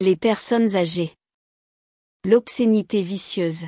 Les personnes âgées. L'obscénité vicieuse.